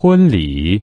婚礼